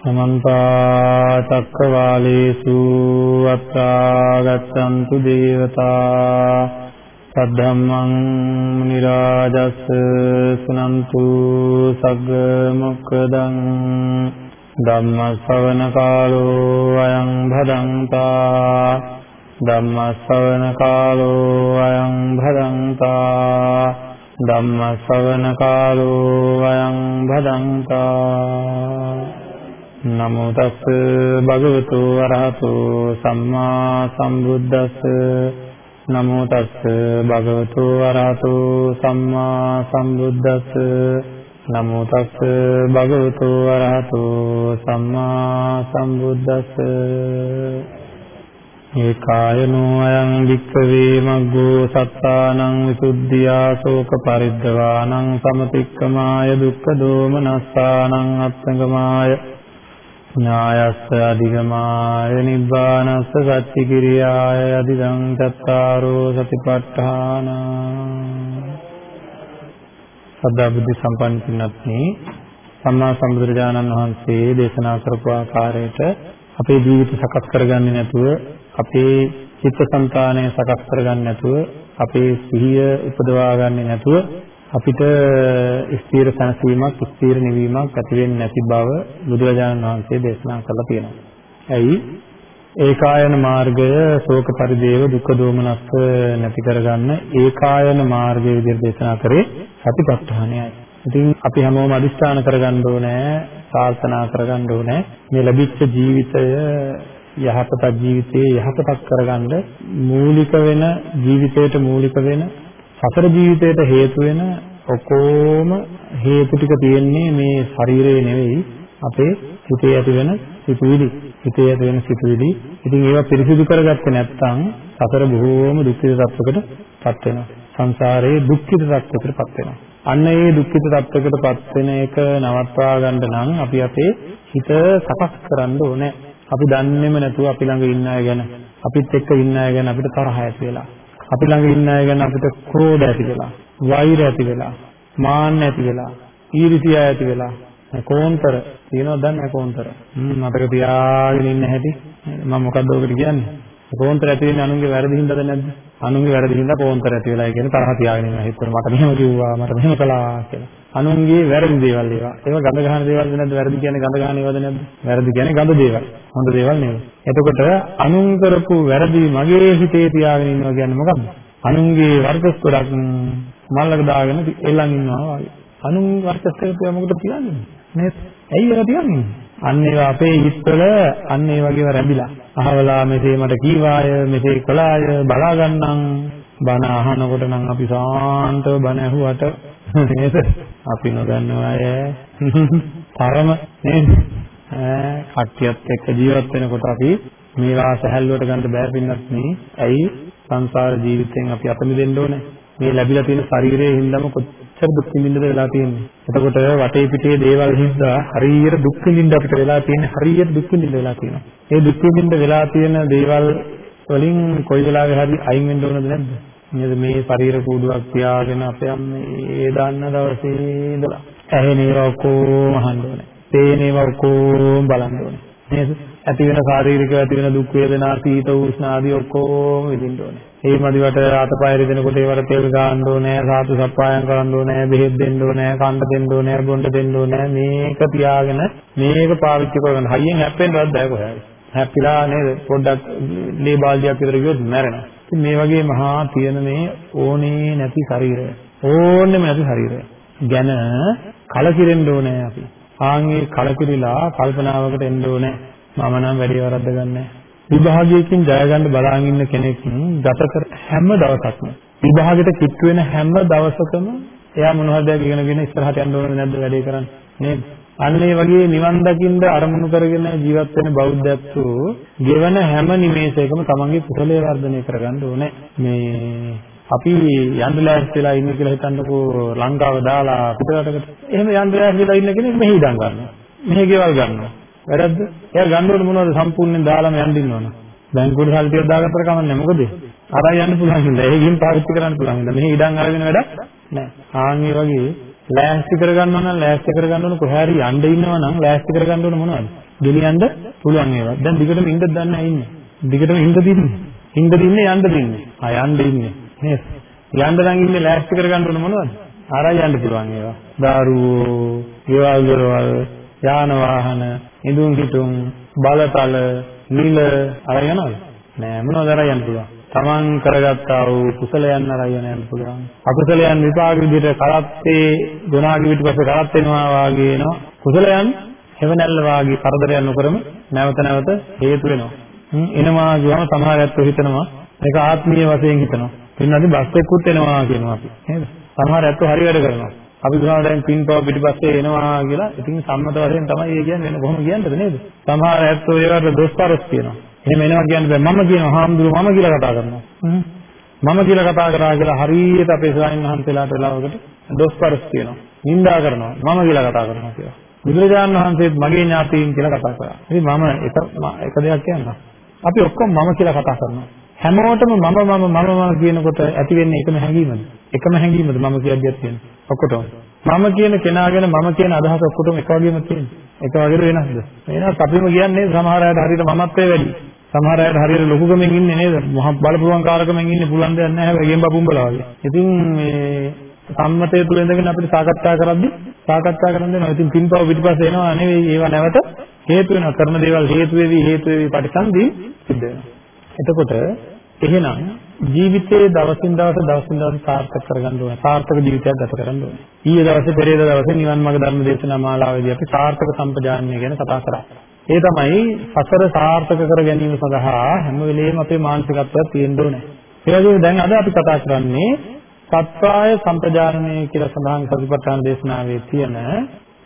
සමන්ත චක්කවාලේසු අත්‍රා ගච්ඡන්තු දේවතා සද්ධම්මං මුනි රාජස් සුනන්තු සග්ග මොක්ඛදං ධම්ම ශ්‍රවණ කාලෝ අයං භදංතා ධම්ම ශ්‍රවණ කාලෝ අයං භදංතා ධම්ම ශ්‍රවණ කාලෝ අයං භදංතා නමෝ තස් භගවතු වරහතු සම්මා සම්බුද්දස්ස. නමෝ තස් භගවතු වරහතු සම්මා සම්බුද්දස්ස. නමෝ තස් භගවතු වරහතු සම්මා සම්බුද්දස්ස. ඒකායනෝ අයං වික්ඛවේ මග්ගෝ සත්තානං විසුද්ධියා ශෝක පරිද්දවානං සමතික්කමාය දුක්ඛ දෝමනස්සානං අත්තංගමාය ඥායස්ස අධිගමාය නිබ්බානස්ස සච්චි කිරියාය අධිදං චත්තාරෝ සතිපට්ඨාන. සදා බුද්ධ සම්පන්න පින්වත්නි සම්මා සම්බුදුරජාණන් වහන්සේ දේශනා කරපු ආකාරයට අපේ ජීවිත සකස් කරගන්නේ නැතුව අපේ චිත්තසංතානය සකස් කරගන්නේ නැතුව අපේ සිහිය උපදවා ගන්නේ නැතුව අපිට ස්ථීර සැනසීමක් ස්ථීර නිවීමක් ඇති වෙන්නේ නැති බව බුදුරජාණන් වහන්සේ දේශනා කරලා තියෙනවා. ඇයි? ඒකායන මාර්ගය ශෝක පරිදේව දුක්ඛ දෝමනස්ස නැති කරගන්න ඒකායන මාර්ගය විදිහට දේශනා කරේ සතිපට්ඨානයයි. ඉතින් අපි හැමෝම අදිස්ථාන කරගන්න ඕනේ, ප්‍රාර්ථනා කරගන්න ඕනේ මේ ලැබිච්ච ජීවිතය යහපත ජීවිතයේ යහපතක් කරගන්න මූලික වෙන ජීවිතයට මූලික වෙන සතර ජීවිතයට හේතු වෙන ඔක්කොම හේතු ටික තියෙන්නේ මේ ශරීරයේ නෙවෙයි අපේ හිතේ ඇති වෙන සිතුවිලි. හිතේ ඇති වෙන සිතුවිලි. ඉතින් ඒවා පිරිසිදු කරගත්තේ නැත්නම් සතර බොහෝම දුක්ඛිත තත්වයකටපත් වෙනවා. සංසාරයේ දුක්ඛිත තත්වයකටපත් වෙනවා. අන්න ඒ දුක්ඛිත තත්වයකටපත් වෙන එක නවත්වා ගන්න නම් අපි අපේ හිත සකස් කරන්න ඕනේ. අපි දන්නේම නැතුව අපි ළඟ ඉන්න අය ගැන අපිත් එක්ක ඉන්න අය ගැන අපිට තරහ ඇති වෙලා අපි ළඟ ඉන්න අය ගැන අපිට ක්‍රෝධ ඇති වෙලා, වෛර ඇති වෙලා, මාන්න ඇති වෙලා, ඊර්ෂ්‍යා ඇති වෙලා කොන්තර තියෙනවද දන්නේ කොන්තර මතක තියාගෙන ඉන්න හැටි මම මොකද්ද ඔකට කියන්නේ කොන්තර ඇති වෙන්නේ අනුන්ගේ වැරදි හින්දාද නැද්ද අනුන්ගේ වැරදි හින්දා කොන්තර ඇති වෙලා ඒ කියන්නේ තරහ තියාගෙන ඉන්න හිතේ මට මෙහෙම කිව්වා මට මෙහෙම කළා කියලා අනුන්ගේ වැරදි දේවල් ඒවා. ඒවා ගඳ ගන්න දේවල්ද නැද්ද? වැරදි කියන්නේ ගඳ ගන්න ඒවාද නැද්ද? වැරදි කියන්නේ ගඳ දේවල්. හොඳ දේවල් නෙවෙයි. එතකොට අනුන් කරපු වැරදි මගේ හිතේ තියාගෙන ඉන්නවා කියන්නේ මොකක්ද? අනුන්ගේ වර්ගස් ගොඩක් මල්ලක දාගෙන එල්ලන් ඉන්නවා වගේ. අනුන් වර්ගස් කරපුවා මොකටද තියන්නේ? නේද? ඇයි ඒවා තියන්නේ? අන්න ඒවා අපේ හිතවල අන්න ඒ වගේව රැඳිලා. අහවලා මෙසේ මට කීවාය, මෙසේ කළාය, බලා ගන්නම්. බණ අහනකොට නම් අපි සාන්තව බණ ඇහුවට නේද? අපි නොදන්නව අය තරම නේද? ඈ කට්ටියත් එක්ක ජීවත් වෙනකොට අපි මේවා සැහැල්ලුවට ගන්න බෑ පින්නත් නේ. ඇයි? සංසාර ජීවිතයෙන් අපි අත මිදෙන්න ඕනේ. මේ ලැබිලා තියෙන ශරීරයේ හින්දාම කොච්චර දුක් විඳින්නද වෙලා තියෙන්නේ. එතකොට වටේ පිටේ දේවල් හින්දා හරියට දුක් විඳින්න අපිට වෙලා තියෙන්නේ හරියට දුක් විඳින්න වෙලා තියෙනවා. ඒ දුක් විඳින්න වෙලා තියෙන දේවල් වලින් කොයි වෙලාවෙ හරි අයින් වෙන්න ඕනද නැද්ද? නේද මේ ශරීර කූඩුවක් තියාගෙන අපේ අම්මේ දාන්න දවසේ ඉඳලා ඇහෙන ඒවා ඔක්කොම අහන්න ඕනේ. පේන ඒවා ඔක්කොම බලන්න ඕනේ. නේද? ඇති වෙන ශාරීරික ඇති වෙන දුක් වේදනා සීත උෂ්ණ ආදී ඔක්කොම විඳින්න ඕනේ. ඒ මදිවට අතපය රිදෙනකොට ඒවට තෙල් ගන්න ඕනේ, සාතු සප්පායම් කරන්න ඕනේ, බෙහෙත් දෙන්න ඕනේ, කන්න දෙන්න ඕනේ, බොන්න දෙන්න ඕනේ. මේක තියාගෙන මේක පාවිච්චි කරගන්න. හයියෙන් හැප්පෙන්නවත් බෑ කොහේ හරි. හැප්පිලා නේද? පොඩ්ඩක් ලේ බාල්දියක් විතර ගියොත් මැරෙනවා. ඉතින් මේ වගේ මහා තියෙන මේ ඕනේ නැති ශරීරය ඕනෙම නැති ශරීරය ගැන කලකිරෙන්න ඕනේ අපි. ආන්ගේ කලකිරිලා කල්පනාවකට එන්න ඕනේ. මම නම් වැඩි වරද්ද ගන්නෑ. විභාගයකින් ජය ගන්න බලාගෙන ඉන්න කෙනෙක් ගත කර හැම දවසක්ම විභාගෙට කිට්ටු වෙන හැම දවසකම එයා මොන හරි දෙයක් ඉගෙනගෙන ඉස්සරහට යන්න ඕනේ නැද්ද වැඩේ කරන්නේ නේද? අන්න ඒ වගේ නිවන් දකින්න අරමුණු කරගෙන ජීවත් වෙන බෞද්ධත්තු ගෙවන හැම නිමේෂයකම තමන්ගේ කුසලයේ වර්ධනය කරගන්න ඕනේ. මේ අපි යන්න ලෑස්තිලා ඉන්න කියලා හිතන්නකෝ ලංකාව දාලා පිටරටකට. එහෙම යන්න ලෑස්තිලා ඉන්න කෙනෙක් මෙහි ඉඳන් ගන්නවා. මෙහි ගෙවල් ගන්නවා. වැරද්ද? එයා ගන්න ඕනේ මොනවද සම්පූර්ණයෙන් දාලාම යන්න ඉන්නවනේ. බැංකුවට සල්ලි ටිකක් දාගත්තට කමන්නේ මොකද? අරයි යන්න පුළුවන් හින්දා. ඒ ගිහින් පාවිච්චි කරන්න පුළුවන් හින්දා. මෙහි ඉඩම් අරගෙන වැඩක් නැහැ. ආන් මේ වගේ ලෑස්ති කරගන්නවා නම් ලෑස්ති කරගන්න ඕන කොහේ හරි යන්න ඉන්නවා නම් ලෑස්ති කරගන්න ඕන මොනවද? ගෙනියන්න පුළුවන් ඒවා. දැන් දිගටම ඉඳ දන්නේ නැහැ ඉන්නේ. දිගටම ඉඳ දින්නේ. ඉඳ දින්නේ යන්න දින්නේ. ආ යන්න ඉන්නේ. නේද? යන්න නම් ඉන්නේ ලෑස්ති කරගන්න ඕන මොනවද? ආරයි යන්න පුළුවන් ඒවා. දාරුවෝ, ගෙවල් දොරවල්, යාන වාහන, ඉදුම් හිටුම්, බලතල, නිල අරගෙන යනවද? නෑ මොනවද අරයි යන්න පුළුවන්? තමන් කරගත්තා වූ කුසලයන් අරගෙන යන්න පුළුවන්. අකුසලයන් විපාක විදිහට කරත්තේ ගුණාගේ පිටිපස්සේ කරත් වෙනවා වාගේ එනවා. කුසලයන් හැවණැල්ල වාගේ කරදරයක් නොකරම නැවත නැවත හේතු වෙනවා. එනවා කියවම සමහර ඇත්තෝ හිතනවා ඒක ආත්මීය වශයෙන් හිතනවා. පින්නදී බස් එක්කුත් එනවා කියනවා අපි. නේද? සමහර ඇත්තෝ හරි වැඩ කරනවා. අපි කියනවා දැන් පින්පව පිටිපස්සේ එනවා කියලා. ඉතින් සම්මත වශයෙන් තමයි ඒ කියන්නේ වෙන කොහොම කියන්නද නේද? සමහර ඇත්තෝ ඒවට දොස්තරස් කියනවා. එහෙම එනවා කියන්නේ මම කියනවා හාමුදුරුවෝ මම කියලා කතා කරනවා. මම කියලා කතා කරා කියලා හරියට අපේ ස්වාමීන් වහන්සේලාට වෙලාවකට දොස්තරස් කියනවා. නිඳා කරනවා. මම කියලා කතා කරනවා කියලා. බුදුරජාණන් වහන්සේත් මගේ ඥාතීන් කියලා කතා කරා. ඉතින් මම එක එක දෙයක් කියන්නම්. අපි ඔක්කොම මම කියලා කතා කරනවා. හැමෝටම මම මම මම මම කියනකොට ඇති වෙන්නේ එකම හැඟීමද? එකම හැඟීමද මම කියද්දිත් තියෙන්නේ. ඔක්කොටම. මම කියන කෙනාගෙන මම කියන අදහස ඔක්කොටම එක වගේම තියෙන්නේ. එක වගේද වෙනස්ද? වෙනස් අපිම කියන්නේ සමහර අයට හරියට මමත්වයේ වැඩි. සමහර අයට හරියට ලොකුකමෙන් ඉන්නේ නේද? මහ බලපුවන් කාරකමෙන් ඉන්නේ පුළුවන් දෙයක් නැහැ හැබැයි ගෙම්බ පුඹලා වගේ. ඉතින් මේ සම්මතය තුළ ඉඳගෙන අපිට සාකච්ඡා කරද්දි සාකච්ඡා කරන්න දෙනවා. ඉතින් පින්පව පිටිපස්සේ එනවා නෙවෙයි ඒවා නැවත හේතු වෙනවා. කරන දේවල් හේතු වෙවි හේතු වෙවි පරිසන්දි සිද්ධ වෙනවා. එතකොට එහෙනම් ජීවිතයේ දවසින් දවස දවසින් දවස සාර්ථක කරගන්න ඕනේ. සාර්ථක ජීවිතයක් ගත කරන්න ඕනේ. ඊයේ දවසේ පෙරේද දවසේ නිවන් මාර්ග ධර්ම දේශනා මාලාවේදී අපි සාර්ථක සම්පජාන්‍ය ගැන කතා කරා. ඒ තමයි සසර සාර්ථක කර ගැනීම සඳහා හැම වෙලෙම අපේ මානසිකත්වයක් තියෙන්න ඕනේ. ඒ වගේම දැන් අද අපි කතා කරන්නේ සත්‍යාය සම්පජානනය කියලා සඳහන් සතිපට්ඨාන දේශනාවේ තියෙන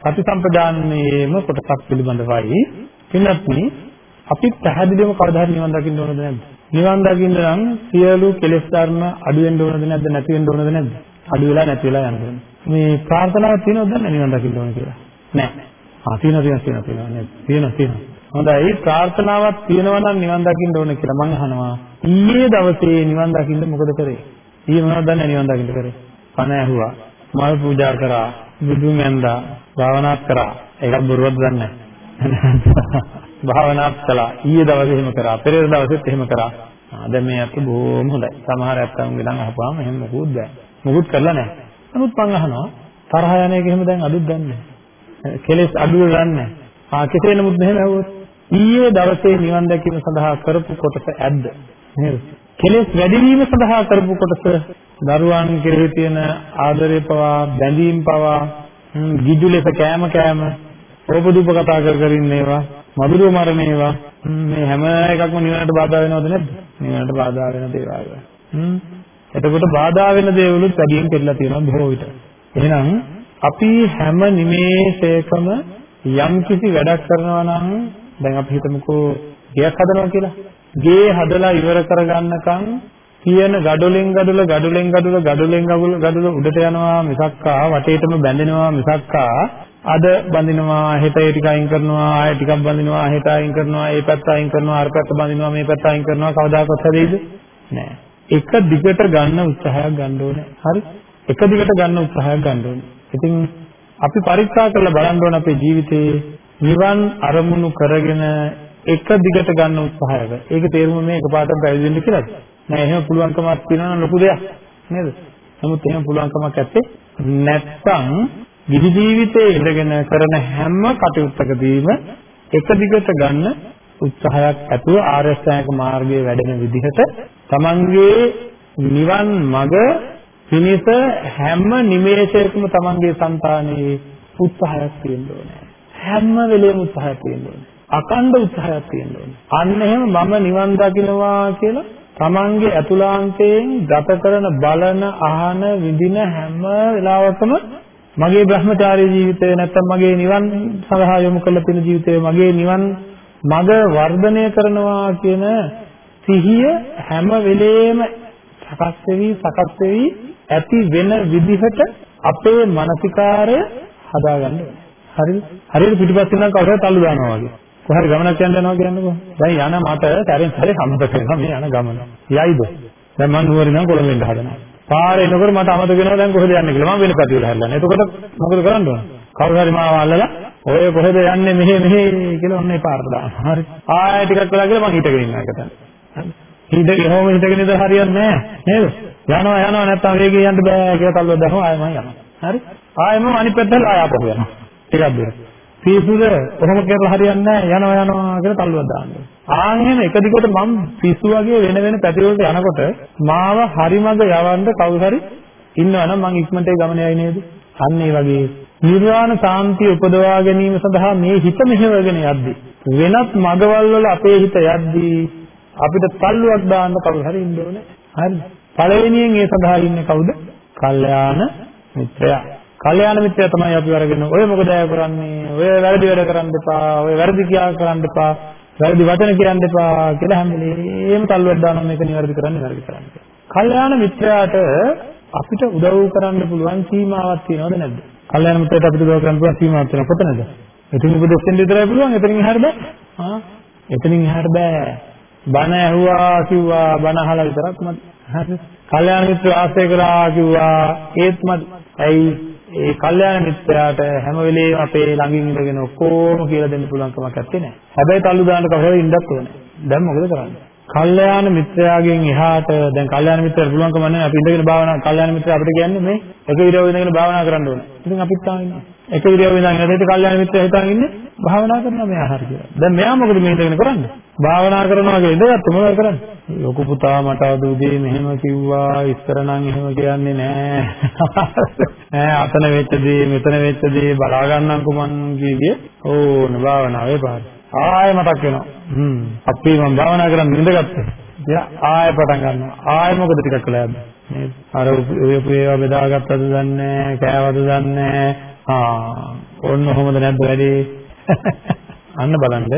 සති සම්පජානනයේම කොටසක් පිළිබඳවයි. පින්වත්නි අපි පැහැදිලිවම කවදා හරි නිවන් දකින්න ඕනද නැද්ද? නිවන් දකින්න නම් සියලු කෙලෙස් ධර්ම අඩු වෙන්න ඕනද නැද්ද නැති වෙන්න ඕනද නැද්ද? අඩු වෙලා නැති වෙලා යන්න ඕනේ. මේ ප්‍රාර්ථනාවක් තියෙනවද නැද්ද නිවන් දකින්න ඕන කියලා? නැහැ. ආ තියෙනවා තියෙනවා තියෙනවා නේද? තියෙනවා තියෙනවා. හොඳයි ප්‍රාර්ථනාවක් තියෙනවා නම් නිවන් දකින්න ඕන කියලා මම අහනවා. ඊයේ දවසේ නිවන් දකින්න මොකද කරේ? ඊයේ මොනවද දන්නේ නිවන් දකින්න කරේ? පණ ඇහුවා. මල් පූජා කරා. බුදුන් ඇඳා. භාවනා කරා. ඒකත් බොරුවක් දන්නේ නැහැ. භාවනා කළා. ඊයේ දවසේ එහෙම කරා. පෙරේද දවසෙත් එහෙම කරා. දැන් මේ අත බොහොම හොඳයි. සමහර ඇත්තන්ගේ ළඟ අහපුවාම එහෙම මොකුත් බෑ. මොකුත් කරලා නැහැ. නමුත් මං අහනවා තරහ යන එක එහෙම දැන් අඩුත් දන්නේ කෙලෙස් අඩු වෙන්නේ ආ කෙසේ නමුත් මෙහෙම ඇහුවොත් ඊයේ දවසේ නිවන් දැකීම සඳහා කරපු කොටස ඇද්ද නේද කෙලෙස් වැඩි වීම සඳහා කරපු කොටස දරුවන් කෙරෙහි තියෙන ආදරය පවා බැඳීම් පවා ගිජු ලෙස කෑම කෑම ඕපදූප කතා කර කර ඉන්න ඒවා මధుරව මරණ ඒවා මේ හැම එකක්ම නිවනට බාධා වෙනවද නැද්ද? නිවනට බාධා වෙන දේවල්. හ්ම්. එතකොට බාධා වෙන දේවලුත් වැඩියෙන් කෙරලා තියෙනවා බොහෝ විට. එහෙනම් අපි හැම නිමේෂයකම යම් කිසි වැඩක් කරනවා නම් දැන් අපි හිතමුකෝ ගෙයක් හදනවා කියලා. ගේ හදලා ඉවර කරගන්නකම් තියෙන ගඩොලෙන් ගඩොල ගඩොලෙන් ගඩොල ගඩොලෙන් ගඩොල ගඩොල උඩට යනවා මිසක්කා වටේටම බැඳෙනවා මිසක්කා අද බඳිනවා හෙට ඒ ටික අයින් කරනවා ආයෙ ටිකක් බඳිනවා හෙට අයින් කරනවා ඒ පැත්ත අයින් කරනවා අර පැත්ත බඳිනවා මේ පැත්ත අයින් කරනවා කවදාකවත් හැදෙයිද නෑ එක දිගට ගන්න උත්සාහයක් ගන්න ඕනේ හරි එක දිගට ගන්න උත්සාහයක් ගන්න ඕනේ ඉතින් අපි පරීක්ෂා කරලා බලන්න ඕන අපේ ජීවිතේ නිවන් අරමුණු කරගෙන එක දිගට ගන්න උත්සාහයක. ඒක තේරුම මේ එකපාරටම පැවිදි වෙන්න කියලාද? නෑ එහෙම පුළුවන්කමක් තියෙනවා නම් ලොකු දෙයක් නේද? නමුත් එහෙම පුළුවන්කමක් ඇත්තේ නැත්නම් විදි ජීවිතයේ ඉඳගෙන කරන හැම කටයුත්තකදීම එක දිගට ගන්න උත්සාහයක් ඇතුව ආර්ය ශ්‍රැංග මාර්ගයේ වැඩෙන විදිහට තමන්ගේ නිවන් මඟ පිණිස හැම නිමේෂයකම තමන්ගේ సంతානයේ උත්සාහයක් තියෙන්න ඕනේ. හැම වෙලේම උත්සාහයක් තියෙන්න ඕනේ. අකණ්ඩ උත්සාහයක් තියෙන්න ඕනේ. අන්න එහෙම මම නිවන් දකින්නවා කියලා තමන්ගේ අතුලාන්තයෙන් ගත කරන බලන අහන විඳින හැම වෙලාවකම මගේ Brahmachari ජීවිතය නැත්තම් මගේ නිවන් සඳහා යොමු කරලා තියෙන ජීවිතය මගේ නිවන් මඟ වර්ධනය කරනවා කියන සිහිය හැම වෙලේම සකස් වෙවි සකස් වෙවි ඇති වෙන විදිහට අපේ මානසිකාරය හදාගන්න ඕනේ. හරිද? හරියට පිටිපස්සෙන් නම් කවුරුහරි තල්ලු දානවා වගේ. කොහරි ගමනක් යන්න යනවා කියන්නකෝ. දැන් යන මට සැරෙන් සැරේ අමතක වෙනවා මේ යන ගමන. යයිද? දැන් මම නුවර ඉඳන් කොළඹ එන්න හදනවා. පාරේ එනකොට මට අමතක වෙනවා දැන් කොහෙද යන්නේ කියලා. මම වෙන පැතිවල හැරලා. එතකොට මොකද කරන්න ඕන? කවුරු හරි මාව අල්ලලා ඔය කොහෙද යන්නේ මෙහෙ මෙහෙ කියලා ඔන්න එපාරට දානවා. හරි. ආයෙ ටිකක් වෙලා ගිහලා මං හිටගෙන ඉන්නවා ඒකට. හිටගෙන හොම හිටගෙන ඉඳලා හරියන්නේ නැහැ නේද? යනවා යනවා නැත්තම් වේගෙන් යන්න බෑ කියලා තල්ලුවක් දැම්මම ආයෙ මං යනවා. හරි. ආයෙ මම අනිත් පැත්තට ආයෙ ආපහු යනවා. ටිකක් දුර. පිස්සුද කොහොම කරලා හරියන්නේ නැහැ යනවා යනවා කියලා තල්ලුවක් දානවා. ආන් එහෙම එක දිගට මම පිස්සු වගේ වෙන වෙන පැති වලට යනකොට මාව හරිමඟ යවන්න කවුරු හරි ඉන්නවනම් මං ඉක්මනට ඒ ගමන යයි නේද? අන්න ඒ වගේ නිර්වාණ සාන්තිය උපදවා ගැනීම සඳහා මේ හිත මෙහෙවගෙන යද්දී වෙනත් මගවල් වල අපේ හිත යද්දී අපිට තල්ලුවක් දාන්න කවුරු හරි ඉන්න ඕනේ. හරිද? පළවෙනියෙන් ඒ සඳහා ඉන්නේ කවුද? කල්යාණ මිත්‍රයා. කල්යාණ මිත්‍රයා තමයි අපි අරගෙන ඔය මොකද අය කරන්නේ? ඔය වැරදි වැඩ කරන්න එපා. ඔය වැරදි කියා කරන්න එපා. වැරදි වචන කියන්න එපා කියලා හැම වෙලේම තල්ලුවක් දානවා මේක නිවැරදි කරන්න නිවැරදි කරන්න. කල්යාණ මිත්‍රයාට අපිට උදව් කරන්න පුළුවන් සීමාවක් තියෙනවද නැද්ද? කල්යාණ මිත්‍රයාට අපිට උදව් කරන්න පුළුවන් සීමාවක් තියෙනවද කොතනද? එතනින් උපදෙස් දෙන්න විතරයි පුළුවන්. එතනින් එහාට බෑ. ආ එතනින් එහාට බෑ. බණ ඇහුවා කිව්වා බණ අහලා විතරක් මත් හරි. කල්යාණ මිත්‍ර ආශ්‍රය කරා කිව්වා ඒත් මත් ඇයි ඒ කල්යාණ මිත්‍රයාට හැම වෙලේම අපේ ළඟින් ඉඳගෙන ඔක්කොම කියලා දෙන්න පුළුවන් කමක් නැත්තේ නෑ. හැබැයි තල්ලු දාන්න කවුරුහරි ඉන්නත් ඕනේ. දැන් මොකද කරන්නේ? කල්යාණ මිත්‍රයාගෙන් එහාට දැන් කල්යාණ මිත්‍රයාට පුළුවන්කම නැහැ අපි ඉඳගෙන භාවනා කල්යාණ මිත්‍රයා අපිට කියන්නේ මේ එක විදියව ඉඳගෙන භාවනා කරන්න ඕනේ. ඉතින් අපිත් තාම ඉන්නවා. එක විදියව ඉඳන් ඉඳලා කල්යාණ මිත්‍රයා හිතාගෙන ඉන්නේ භාවනා කරනවා මෙයා හරි කියලා. දැන් මෙයා මොකද මේ ඉඳගෙන කරන්නේ? භාවනා කරනවා කියලා ඉඳගත්ත මොනවද කරන්නේ? ලොකු පුතා මට අද උදේ මෙහෙම කිව්වා ඉස්සර නම් එහෙම කියන්නේ නෑ. ඈ අතන වෙච්ච දේ මෙතන වෙච්ච දේ බලා ගන්නම්කෝ මං කිව්වේ. ඕන භාවනාවේ පාර. ආයෙ මතක් වෙනවා. හ්ම්. අපි මම භාවනා කරන් ඉඳගත්තා. ඉතින් ආයෙ පටන් ගන්නවා. ආයෙ මොකද ටිකක් වෙලා යද්දි. නේද? අර පේවා බෙදාගත්තද දන්නේ කෑවද දන්නේ ආ ඔන්න කොහොමද නැද්ද වැඩේ? අන්න බලන්න.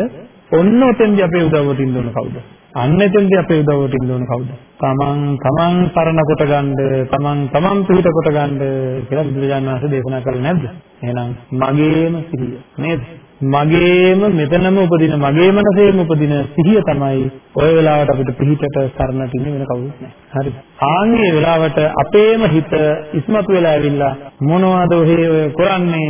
ඔන්න ඔතෙන්දී අපේ උදව්වට ඉන්න ඕන කවුද? අන්න එතෙන්දී අපේ උදව්වට ඉන්න ඕන කවුද? තමන් තමන් සරණ කොට ගන්න, තමන් තමන් පිළිට කොට ගන්න කියලා බුදුරජාණන් වහන්සේ දේශනා කරන්නේ නැද්ද? එහෙනම් මගේම සිහිය නේද? මගේම මෙතනම උපදින මගේ මනසේම උපදින සිහිය තමයි ওই වෙලාවට අපිට පිහිටට සරණට ඉන්නේ වෙන කවුරුත් නැහැ. හරිද? ආන්ගේ වෙලාවට අපේම හිත ඉස්මතු වෙලා ඇවිල්ලා මොනවද ඔහේ ඔය කරන්නේ?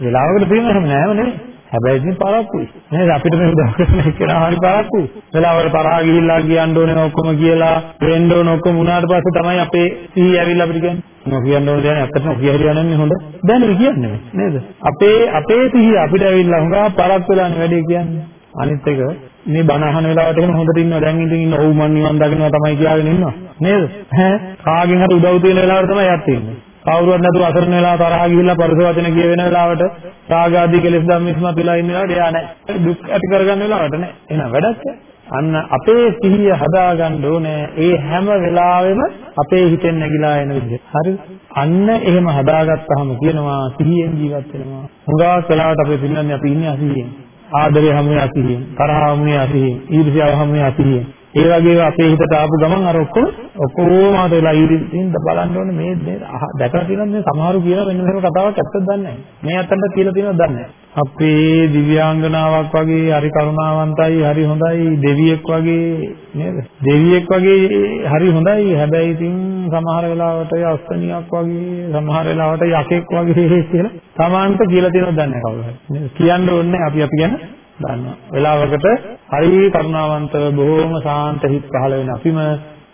වෙලාවකට තියෙනව එහෙම නෑම නෙවෙයි. හැබැයි ඉතින් පරක්කුයි. නේද? අපිට මේ උදව් කරන එක්කෙනා හරි පරක්කුයි. වෙලාවකට තරහා ගිහිල්ලා කියන්න ඕනේ ඔක්කොම කියලා වෙන්න ඕන ඔක්කොම වුණාට පස්සේ තමයි අපේ සිහිය ඇවිල්ලා අපිට කියන්නේ. මොකක් කියන්න ඕනේ දැන් ඇත්තටම කිය හරියන්නේ හොඳ. දැන් මේ කියන්නේ නේද? අපේ අපේ සිහිය අපිට ඇවිල්ලා හුඟා පරක් වෙලානේ වැඩේ කියන්නේ. අනිත් එක මේ බණ අහන වෙලාවට එහෙම හොඳට ඉන්නවා දැන් ඉතින් ඉන්න ඔව් මන් නිවන් දකින්නවා තමයි කියාගෙන ඉන්නවා නේද ඈ කාගෙන් හරි උදව් තියෙන වෙලාවට තමයි යත් ඉන්නේ කවුරුවත් නැතුව අසරණ වෙලා තරහා ගිහිල්ලා පරස වචන කිය වෙන වෙලාවට රාග ආදී කෙලෙස් ධම්ම ඉස්මත් වෙලා ඉන්න වෙලාවට එයා නැහැ. දුක් ඇති කරගන්න වෙලාවට නැහැ. එහෙනම් වැඩක් අන්න අපේ සිහිය හදාගන්න ඕනේ ඒ හැම වෙලාවෙම අපේ හිතෙන් නැగిලා එන විදිහට. හරිද? අන්න එහෙම හදාගත්තාම කියනවා සිහියෙන් ජීවත් වෙනවා. හුඟක් වෙලාවට අපේ පිළිගන්නේ අපි ඉන්නේ අසිහියෙන්. ආදරය හැමෝම අසිහියෙන්. තරහ හැමෝම අසිහියෙන්. ඊර්ෂ්‍යාව හැමෝම අසිහියෙන්. ඒ වගේම අපේ හිතට ආපු ගමන් අර ඔක්කොම ඔක්කොම ආත වෙලා ඉතින් බලන්න ඕනේ මේ මේ දැකලා තියෙනවා මේ සමහරු කියන වෙන මෙහෙම කතාවක් ඇත්තද දන්නේ නැහැ. මේ අතන්ට කියලා තියෙනවද දන්නේ නැහැ. අපේ දිව්‍යාංගනාවක් වගේ හරි කරුණාවන්තයි හරි හොඳයි දෙවියෙක් වගේ නේද? දෙවියෙක් වගේ හරි හොඳයි. හැබැයි ඉතින් සමහර වෙලාවට අස්තනියක් වගේ සමහර වෙලාවට යකෙක් වගේ කියලා Tamanට කියලා තියෙනවද දන්නේ නැහැ කවුරු හරි. කියන්න ඕනේ අපි අපි ගැන දන්නවා. වෙලාවකට හරි කරුණාවන්තව බොහොම සාන්ත හිත් පහළ වෙන අපිම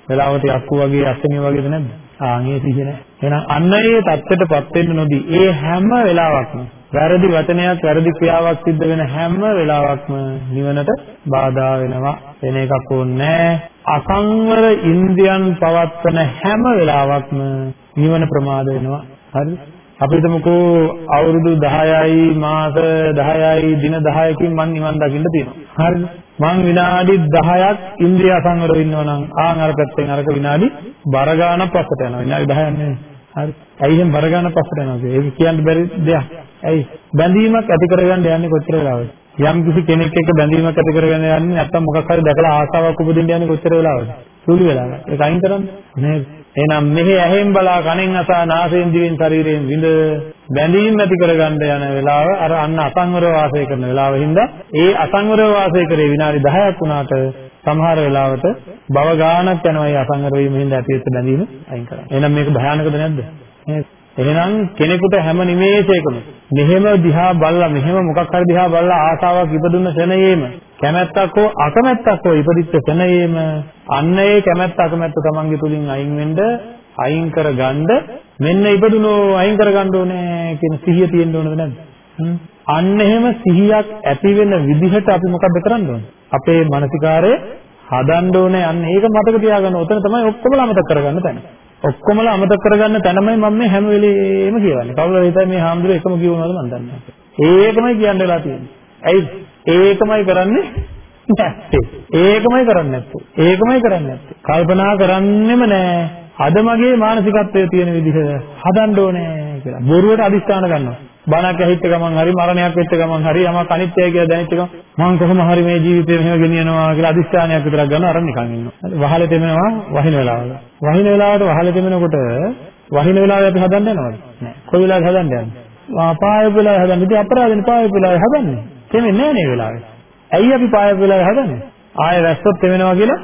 වෙලාවට යක්කු වගේ අස්සමිය වගේද නැද්ද? ආන්ගේ සිහිය නැහැ. එහෙනම් අන්න ඒ தත්ත්වයටපත් වෙන්න නොදී ඒ හැම වෙලාවකම වැරදි වචනයක් වැරදි ක්‍රියාවක් සිද්ධ වෙන හැම වෙලාවකම නිවනට බාධා වෙනවා. වෙන එකක් ඕනේ අසංවර ඉන්ද්‍රියන් පවත්වන හැම වෙලාවකම නිවන ප්‍රමාද වෙනවා. හරිද? අපි හිතමුකෝ අවුරුදු 10යි මාස 10යි දින 10කින් මං නිවන් දකින්න තියෙනවා. හරිද? මං විනාඩි 10ක් ඉන්ද්‍රිය සංවර වෙන්නවා නම් ආන් අර පැත්තෙන් අරක විනාඩි බර ගානක් පස්සට යනවා. විනාඩි 10ක් නෙවෙයි. හරි. ඇයි එහෙනම් බර ගානක් පස්සට යනවා ඒක කියන්න බැරි දෙයක්. ඇයි? බැඳීමක් ඇති කරගන්න යන්නේ කොච්චර වෙලාවද? යම් කිසි කෙනෙක් එක්ක බැඳීමක් ඇති කරගෙන යන්නේ නැත්තම් මොකක් හරි දැකලා ආසාවක් උපදින්න යන්නේ කොච්චර වෙලාවද? සුළු වෙලාවක්. ඒක අයින් කරන්න. නේද? එහෙනම් මෙහි ඇහෙන් බලා කනෙන් අසා නාසයෙන් දිවෙන් ශරීරයෙන් විඳ බැඳීම් ඇති කරගන්න යන වෙලාව අර අන්න අසංවර වාසය කරන වෙලාව හින්දා ඒ අසංවර වාසය කරේ විනාඩි 10ක් වුණාට සමහර වෙලාවට භව ගානක් යනවා ඒ අසංවර වීම හින්දා ඇතිවෙච්ච බැඳීම අයින් කරන්න. එහෙනම් මේක භයානකද නැද්ද? නේද? එහෙනම් කෙනෙකුට හැම නිමේෂයකම මෙහෙම දිහා බලලා මෙහෙම මොකක් හරි දිහා බලලා ආසාවක් ඉපදුන ශරණයේම කැමැත්තක් හෝ අකමැත්තක් හෝ ඉපදිච්ච ශරණයේම අන්න ඒ කැමැත්ත අකමැත්ත තමන්ගේ තුලින් අයින් වෙන්න අයින් කරගන්න මෙන්න ඉපදුනෝ අයින් කරගන්න ඕනේ කියන සිහිය තියෙන්න ඕනද නැද්ද? අන්න එහෙම සිහියක් ඇති වෙන විදිහට අපි මොකද්ද කරන්න ඕනේ? අපේ මානසිකාරය හදන්න ඕනේ. අන්න ඒක මතක තියාගන්න. ඔතන තමයි ඔක්කොම අමතක කරගන්න තැන. ඔක්කොමල අමතක කරගන්න තැනමයි මම මේ හැම වෙලේම කියවන්නේ. කවුරු හිතයි මේ හාමුදුරුවෝ එකම කියවනවද මන් දන්නේ නැහැ. ඒකමයි කියන්න වෙලා තියෙන්නේ. ඇයි? ඒකමයි කරන්නේ නැත්තේ. ඒකමයි කරන්නේ නැත්තේ. ඒකමයි කරන්නේ නැත්තේ. කල්පනා කරන්නෙම නැහැ. අද මගේ මානසිකත්වයේ තියෙන විදිහ හදන්න ඕනේ කියලා. බොරුවට අදිස්ථාන ගන්නවා. බණක් ඇහිච්ච ගමන් හරි මරණයක් වෙච්ච ගමන් හරි යමක් අනිත්‍යයි කියලා දැනෙච්ච ගමන් මම කොහොම හරි මේ ජීවිතේ මෙහෙම ගෙනියනවා කියලා අදිස්ථානයක් විතරක් ගන්න අර නිකන් ඉන්නවා. වහලෙ දෙමනවා වහින වෙලාවල. වහින වෙලාවට වහලෙ දෙමනකොට වහින වෙලාවේ අපි හදන්න යනවද? නෑ. කොයි වෙලාවද හදන්න යන්නේ? පාය වෙලාවේ හදන්න. ඉතින් අපරාධනේ පාය වෙලාවේ හදන්නේ. තෙමෙන්නේ නෑ නේ වෙලාවේ. ඇයි අපි පාය වෙලාවේ හදන්නේ? ආයෙ වැස්සොත් තෙමෙනවා කියලා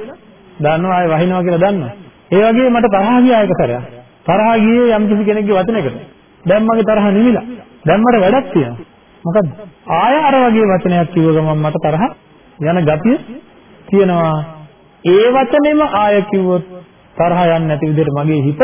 දන්නවා ආයෙ වහිනවා කියලා දන්නවා. ඒ වගේ මට තරහ ගියා එක සැරයක්. තරහ ගියේ යම් කිසි කෙනෙක්ගේ වචනයකට. දැන් මගේ තරහ නිවිලා. දැන් මට වැඩක් තියෙනවා. මොකද්ද? ආය අර වගේ වචනයක් කිව්ව ගමන් මට තරහ යන ගතිය තියෙනවා. ඒ වචනේම ආය කිව්වොත් තරහ යන්නේ නැති විදිහට මගේ හිත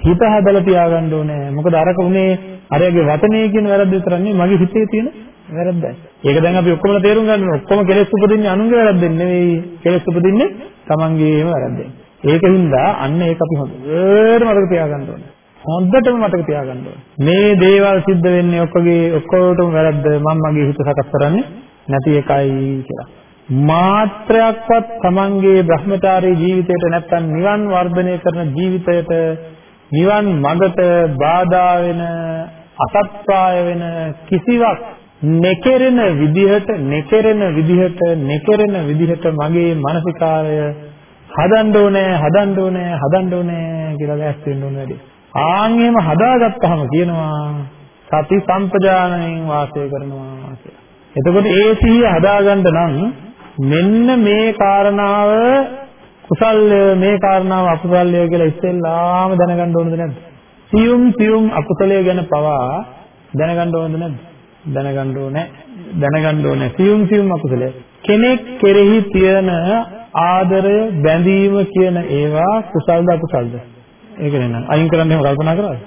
හිත හදලා තියාගන්න ඕනේ. මොකද අරක උනේ අරයාගේ වචනේ කියන වැරද්ද විතරක් නෙවෙයි මගේ හිතේ තියෙන වැරද්දයි. ඒක දැන් අපි ඔක්කොම තේරුම් ගන්න ඕනේ. ඔක්කොම කෙලෙස් උපදින්නේ අනුන්ගේ වැරද්දෙන් නෙවෙයි. කෙලෙස් උපදින්නේ තමන්ගේම වැරද්දෙන්. ඒකින්ද අන්න ඒක අපි හොඳට මතක තියාගන්න ඕනේ. හොඳටම මතක තියාගන්න ඕනේ. මේ දේවල් සිද්ධ වෙන්නේ ඔක්කොගේ ඔක්කොටම වැරද්ද මම මගේ හිත සකස් කරන්නේ නැති එකයි කියලා. මාත්‍රයක්වත් තමන්ගේ Brahmachari ජීවිතයට නැත්තම් නිවන් වර්ධනය කරන ජීවිතයට නිවන් මඟට බාධා වෙන අසත්පාය වෙන කිසිවක් නෙකෙරෙන විදිහට නෙකෙරෙන විදිහට නෙකෙරෙන විදිහට මගේ මානසිකාරය හදන්න ඕනේ හදන්න ඕනේ හදන්න ඕනේ කියලා දැස් වෙන්න ඕනේ වැඩි. ආන් එහෙම හදාගත්තාම කියනවා සති සම්පජානණයෙන් වාසය කරනවා කියලා. එතකොට ඒ සිහිය හදාගන්න නම් මෙන්න මේ කාරණාව කුසල්ය මේ කාරණාව අකුසල්ය කියලා ඉස්සෙල්ලාම දැනගන්න ඕනද නැද්ද? සියුම් සියුම් අකුසලය ගැන පවා දැනගන්න ඕනද නැද්ද? දැනගන්න ඕනේ. දැනගන්න ඕනේ. සියුම් සියුම් අකුසලය. කෙනෙක් කෙරෙහි තියෙන ආදරය බැඳීම කියන ඒවා කුසල්ද අකුසල්ද? ඒක නෙන්න. අයින් කරන්න එහෙම කල්පනා කරාද?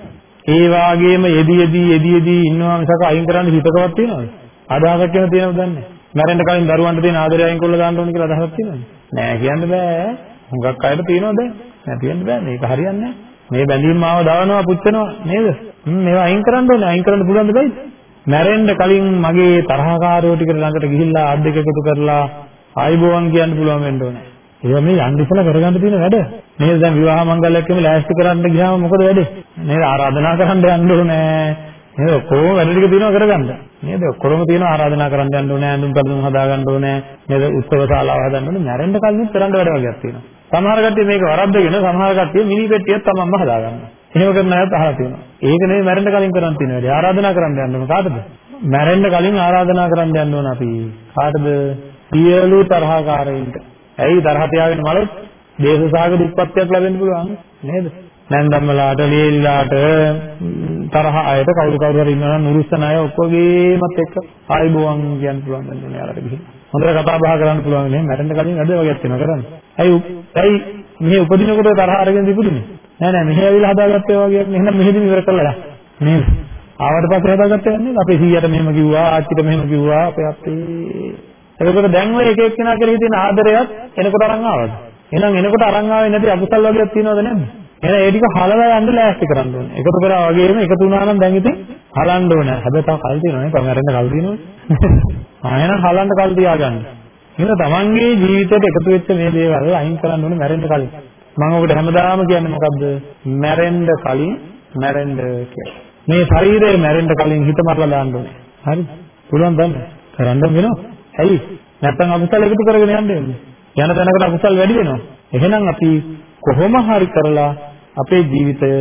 ඒ වාගේම යෙදි යෙදි යෙදි යෙදි ඉන්නවා මිසක අයින් කරන්න හිතකවත් තියනවද? අදහසක් එහෙම තියෙනවද දන්නේ මැරෙන්න කලින් දරුවන්ට තියෙන ආදරය අයින් කරලා දාන්න ඕන කියලා අදහසක් තියෙනවද? නෑ කියන්න බෑ. හුඟක් අයට තියෙනවද? නෑ කියන්න බෑ. මේක හරියන්නේ නෑ. මේ බැඳීම් මාව දවනවා පුච්චනවා නේද? හ්ම් මේවා අයින් කරන්න ඕනේ. අයින් කරන්න පුළුවන් දෙයිද? මැරෙන්න කලින් මගේ තරහකාරයෝ ටික ළඟට ගිහිල්ලා ආත් දෙක එකතු කරලා ආයිබෝවන් කියන්න පුළුවන් වෙන්න ඕනේ. ඒවා මේ යන්න ඉස්සලා කරගන්න තියෙන වැඩ. නේද දැන් විවාහ මංගල්‍යයක් එක්කම ලෑස්ති කරන්න ගියාම මොකද වෙන්නේ? නේද ආරාධනා කරන්න යන්න ඕනේ. නේද ඔක්කොම වැඩ ටික තියෙනවා කරගන්න. නේද ඔක්කොම තියෙනවා ආරාධනා කරන්න යන්න ඕනේ, ඇඳුම් පැළඳුම් හදා ගන්න ඕනේ, නේද උත්සව ශාලාව හදන්න ඕනේ. මැරෙන්න කලින් කරන්න වැඩ වගේක් තියෙනවා. සමහර කට්ටිය මේක වරද්දගෙන සමහර කට්ටිය මිනි පෙට්ටියක් තමන්ම හදා ගන්නවා. එහෙම කරන අයත් අහලා තියෙනවා. ඒක නෙවෙයි මැරෙන්න කලින් කරන්න තියෙන වැඩේ. ආරාධනා කරන්න යන්න ඕන කාටද? මැරෙන්න කලින් ආරාධනා කරන්න යන්න ඕන අපි. කාටද? සියලු තරහකාරයින්ට. ඇයි තරහ තියාගෙන මලොත් දේශසාග දුප්පත්යක් ලැබෙන්න පුළුවන් නේද? නැන්දම්මලාට, ලීලාට, තරහ අයට කවුරු කවුරු හරි ඉන්නවා නම් නුරුස්සන අය ඔක්කොගේමත් එක්ක ආයිබෝවන් කියන්න පුළුවන් වෙන්නේ යාලට ගිහින්. හොඳට කතා බහ කරන්න පුළුවන් නේ මැරෙන්න කලින් වැඩ වගේක් වෙනවා කරන්නේ. ඇයි ඇයි මෙහි උපදිනකොට තරහ අරගෙන තිබුණේ? නෑ නෑ මෙහි ඇවිල්ලා හදාගත්තේ වගේක් නේ. එහෙනම් මෙහෙදි ඉවර කළා නේද? ආවට පස්සේ හදාගත්තේ නේද? අපේ සීයාට මෙහෙම කිව්වා, ආච්චිට මෙහෙම කිව්වා, අපේ අපේ එතකොට දැන් ඔය එක එක්කෙනා කෙරෙහි තියෙන ආදරයත් එනකොට අරන් ආවද? එහෙනම් එනකොට අරන් ආවේ නැති අකුසල් වගේක් තියෙනවද නැද්ද? එහෙනම් ඒ ටික හලලා යන්න ලෑස්ති කරන්න ඕනේ. එකතු කරා වගේම එකතු වුණා නම් දැන් ඉතින් හලන්න ඕනේ. හැබැයි තව කල් තියෙනවා නේ. තව මැරෙන්න කල් තියෙනවනේ. ආයෙනම් හලන්න කල් තියාගන්න. එහෙනම් තමන්ගේ ජීවිතයට එකතු වෙච්ච මේ දේවල් අයින් කරන්න ඕනේ මැරෙන්න කලින්. මම ඔබට හැමදාම කියන්නේ මොකද්ද? මැරෙන්න කලින් මැරෙන්න කියලා. මේ ශරීරය මැරෙන්න කලින් හිත මරලා දාන්න ඕනේ. හරිද? පුළුවන් දන්නේ? කරන්න වෙනවා. ඇයි? නැත්තම් අකුසල එකතු කරගෙන යන්න වෙන්නේ. යන තැනකට අකුසල් වැඩි වෙනවා. එහෙනම් අපි කොහොම හරි කරලා අපේ ජීවිතය